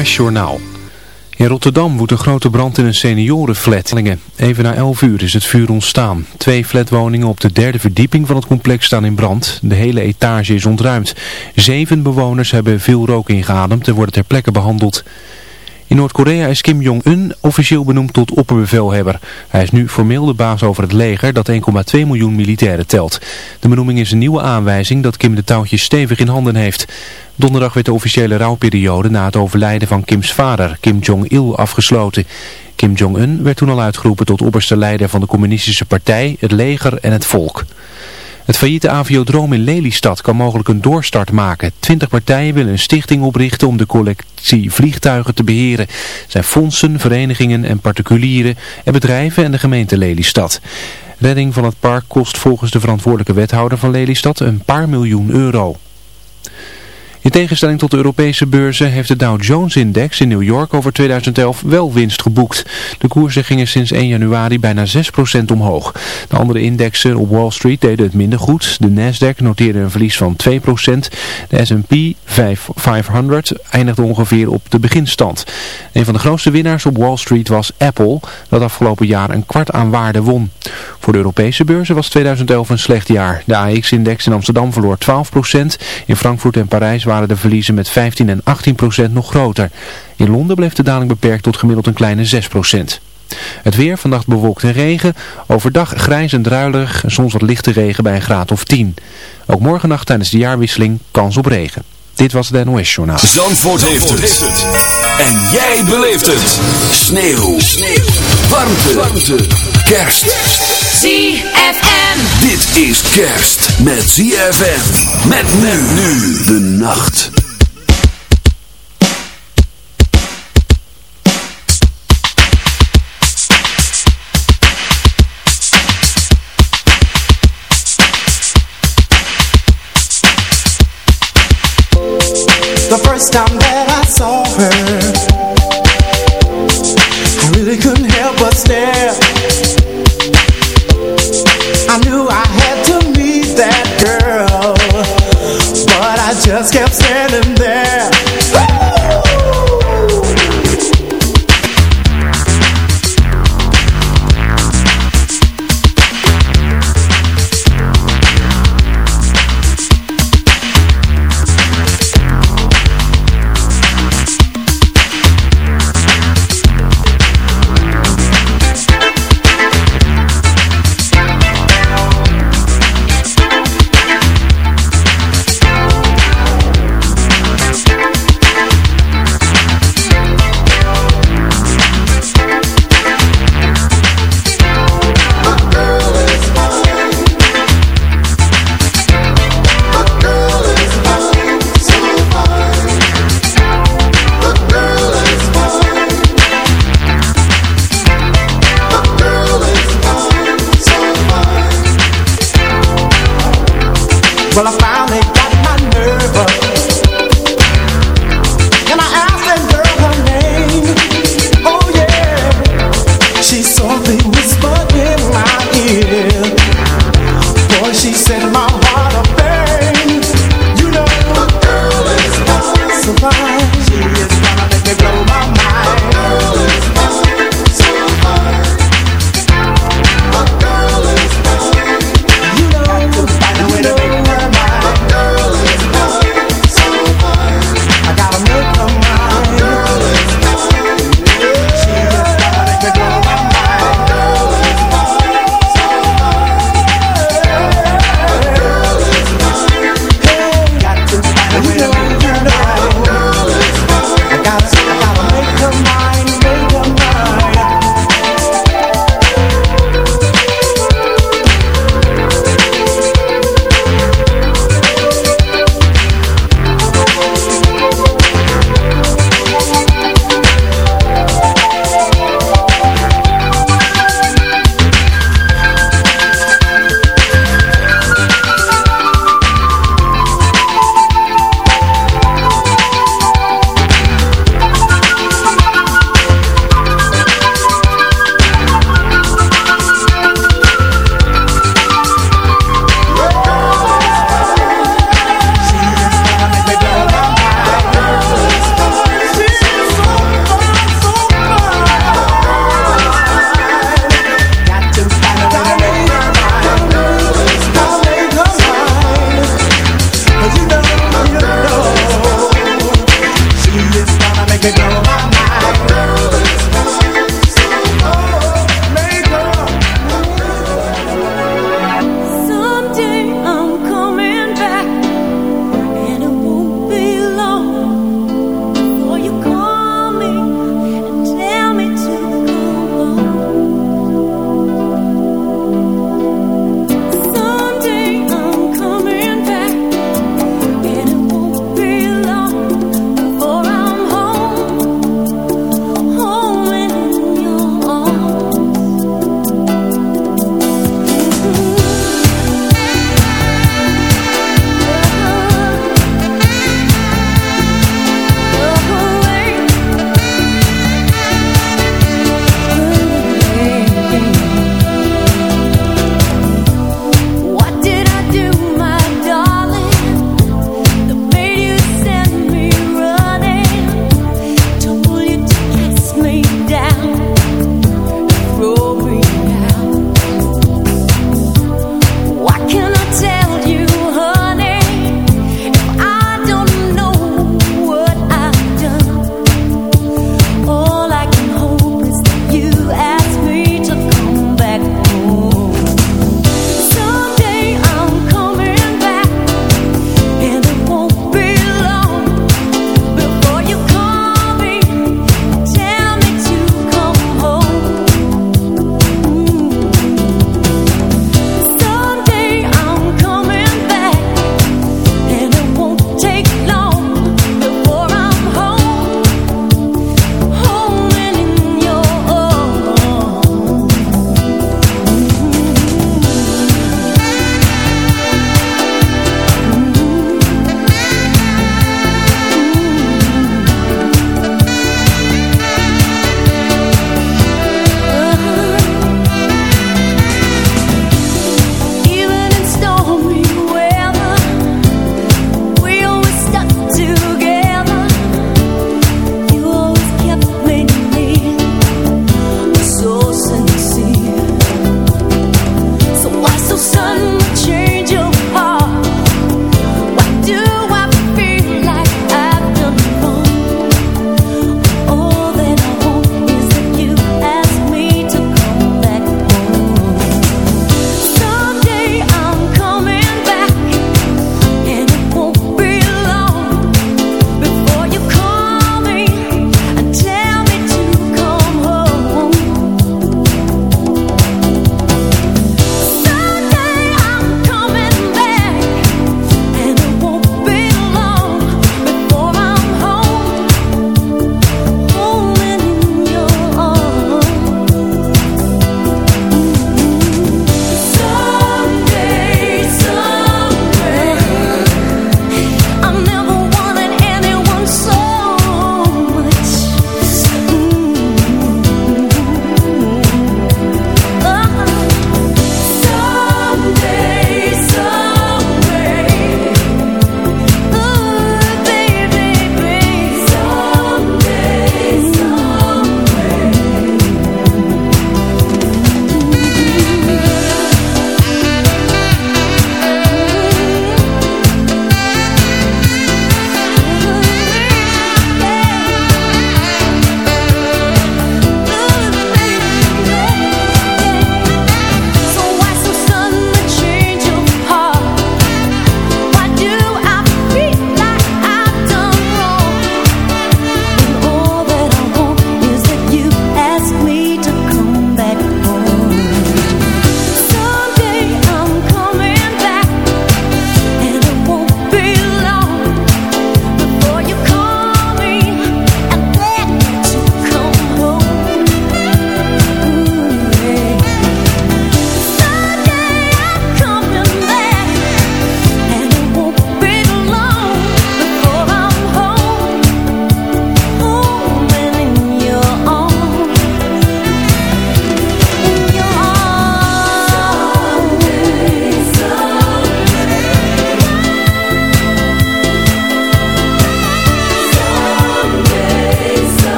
NOS-journaal. In Rotterdam woedt een grote brand in een seniorenflat. Even na 11 uur is het vuur ontstaan. Twee flatwoningen op de derde verdieping van het complex staan in brand. De hele etage is ontruimd. Zeven bewoners hebben veel rook ingeademd en worden ter plekke behandeld. In Noord-Korea is Kim Jong-un officieel benoemd tot opperbevelhebber. Hij is nu formeel de baas over het leger dat 1,2 miljoen militairen telt. De benoeming is een nieuwe aanwijzing dat Kim de touwtjes stevig in handen heeft. Donderdag werd de officiële rouwperiode na het overlijden van Kims vader, Kim Jong-il, afgesloten. Kim Jong-un werd toen al uitgeroepen tot opperste leider van de communistische partij, het leger en het volk. Het failliete aviodroom in Lelystad kan mogelijk een doorstart maken. Twintig partijen willen een stichting oprichten om de collectie vliegtuigen te beheren. zijn fondsen, verenigingen en particulieren en bedrijven en de gemeente Lelystad. Redding van het park kost volgens de verantwoordelijke wethouder van Lelystad een paar miljoen euro. In tegenstelling tot de Europese beurzen heeft de Dow Jones-index in New York over 2011 wel winst geboekt. De koersen gingen sinds 1 januari bijna 6% omhoog. De andere indexen op Wall Street deden het minder goed. De Nasdaq noteerde een verlies van 2%. De S&P 500 eindigde ongeveer op de beginstand. Een van de grootste winnaars op Wall Street was Apple, dat afgelopen jaar een kwart aan waarde won. Voor de Europese beurzen was 2011 een slecht jaar. De AX-index in Amsterdam verloor 12%. In Frankfurt en Parijs waren de verliezen met 15 en 18 procent nog groter. In Londen bleef de daling beperkt tot gemiddeld een kleine 6 procent. Het weer, vannacht bewolkt en regen. Overdag grijs en druilerig en soms wat lichte regen bij een graad of 10. Ook morgennacht tijdens de jaarwisseling kans op regen. Dit was het NOS Journaal. Zandvoort, heeft, het. En jij beleeft het. Sneeuw. Sneeuw. Warmte. Warmte. Kerst. ZFM. Is kerst met ZFM. Met nu de nacht. The first time that I saw her I really couldn't help but stare just kept standing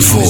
ritme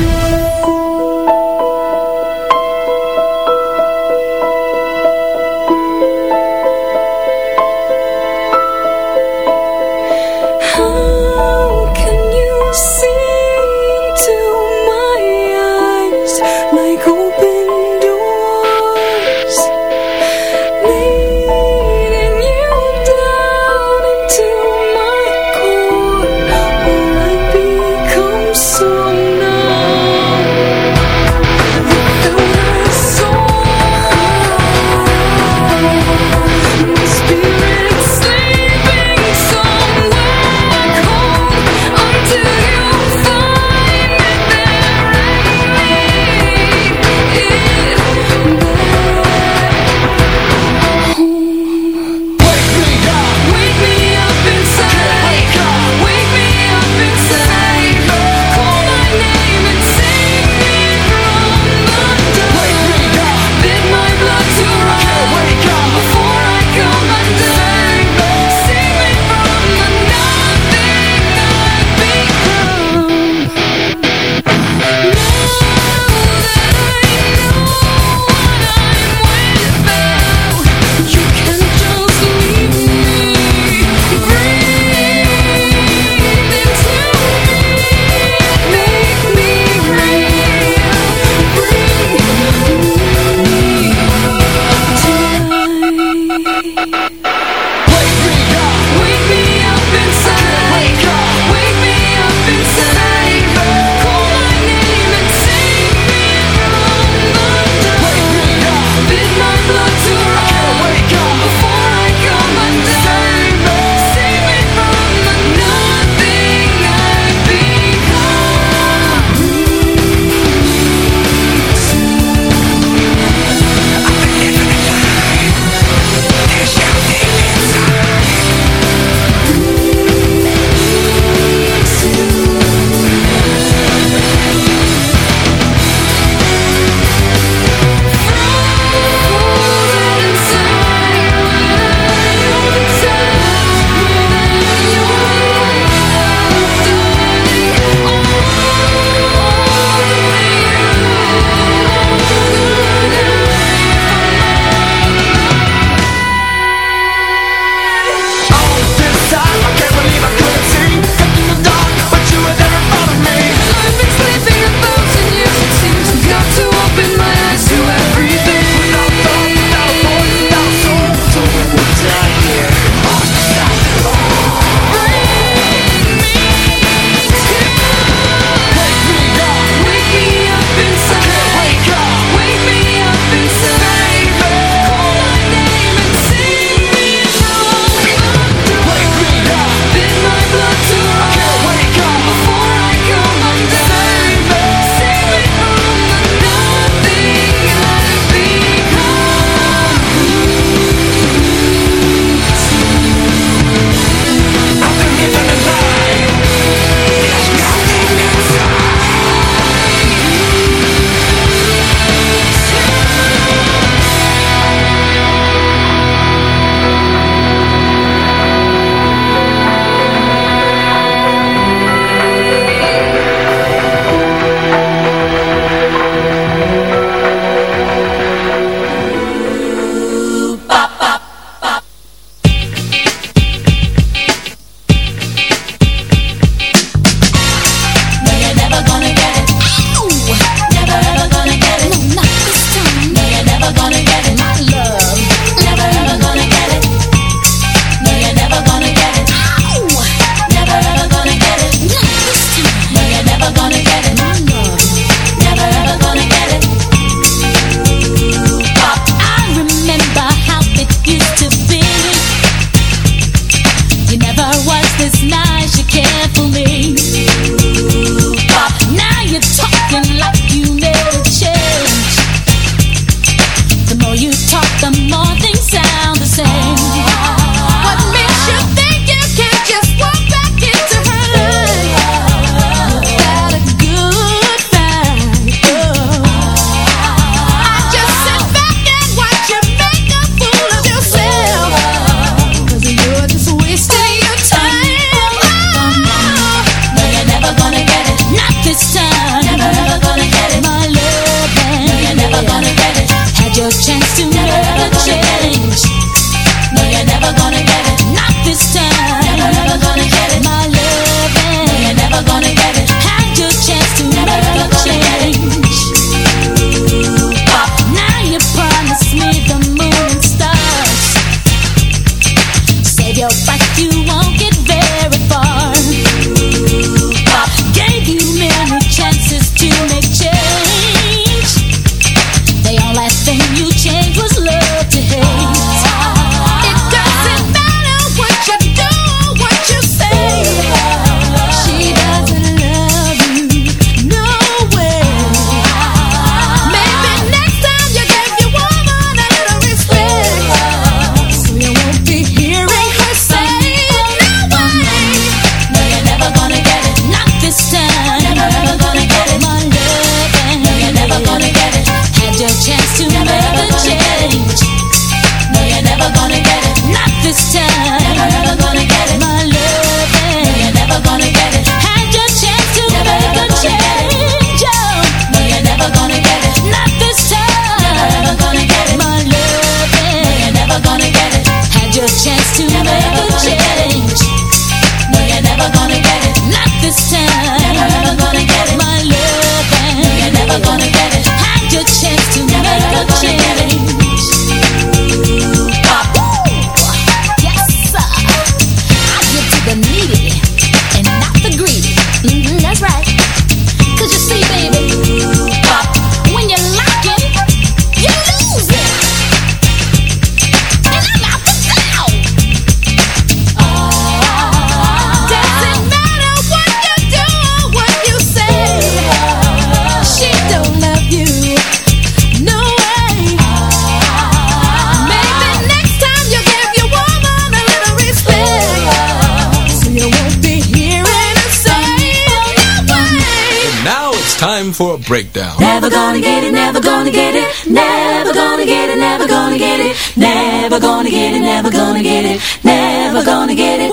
Time for a breakdown. Never gonna get it, never gonna get it, never gonna get it, never gonna get it, never gonna get it, never gonna get it, never gonna get it.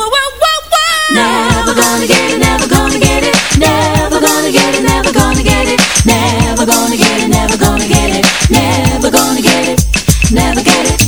Never gonna get it, never gonna get it, never gonna get it, never gonna get it, never gonna get it, never gonna get it, never gonna get it, never get it.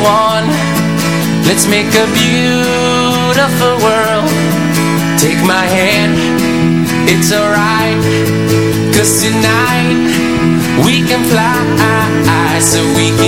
One. Let's make a beautiful world. Take my hand, it's alright. Cause tonight we can fly. So we keep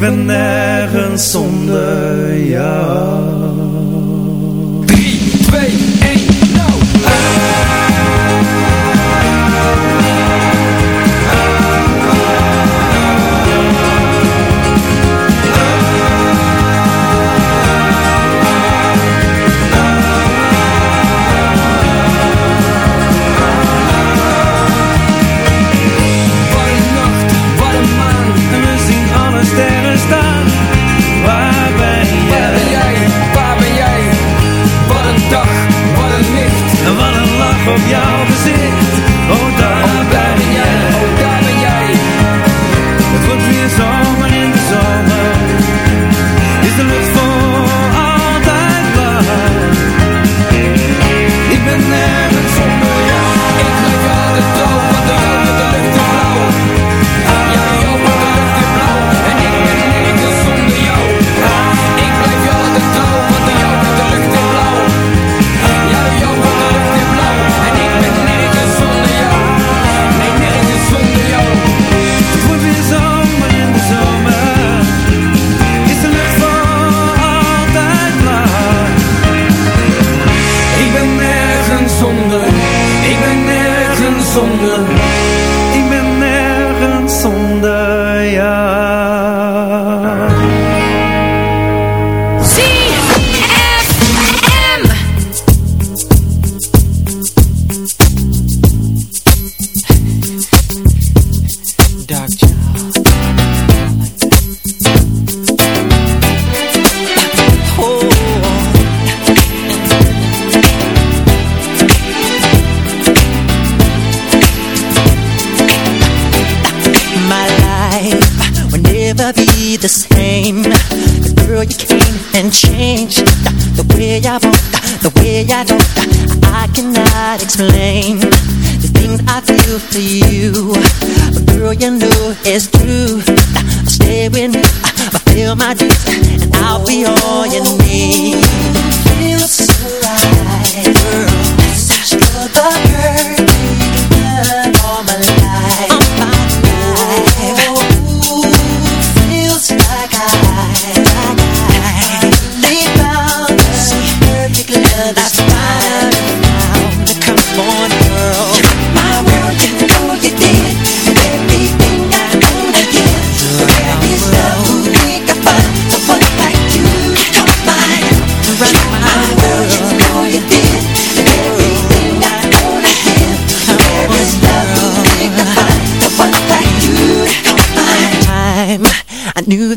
Ben nergens zonder jou. Op jouw.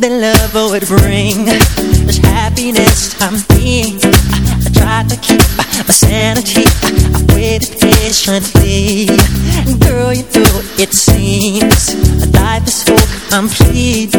love oh, would bring This happiness I'm being. I tried to keep my sanity I waited patiently. Girl, you know it seems. Life is so complete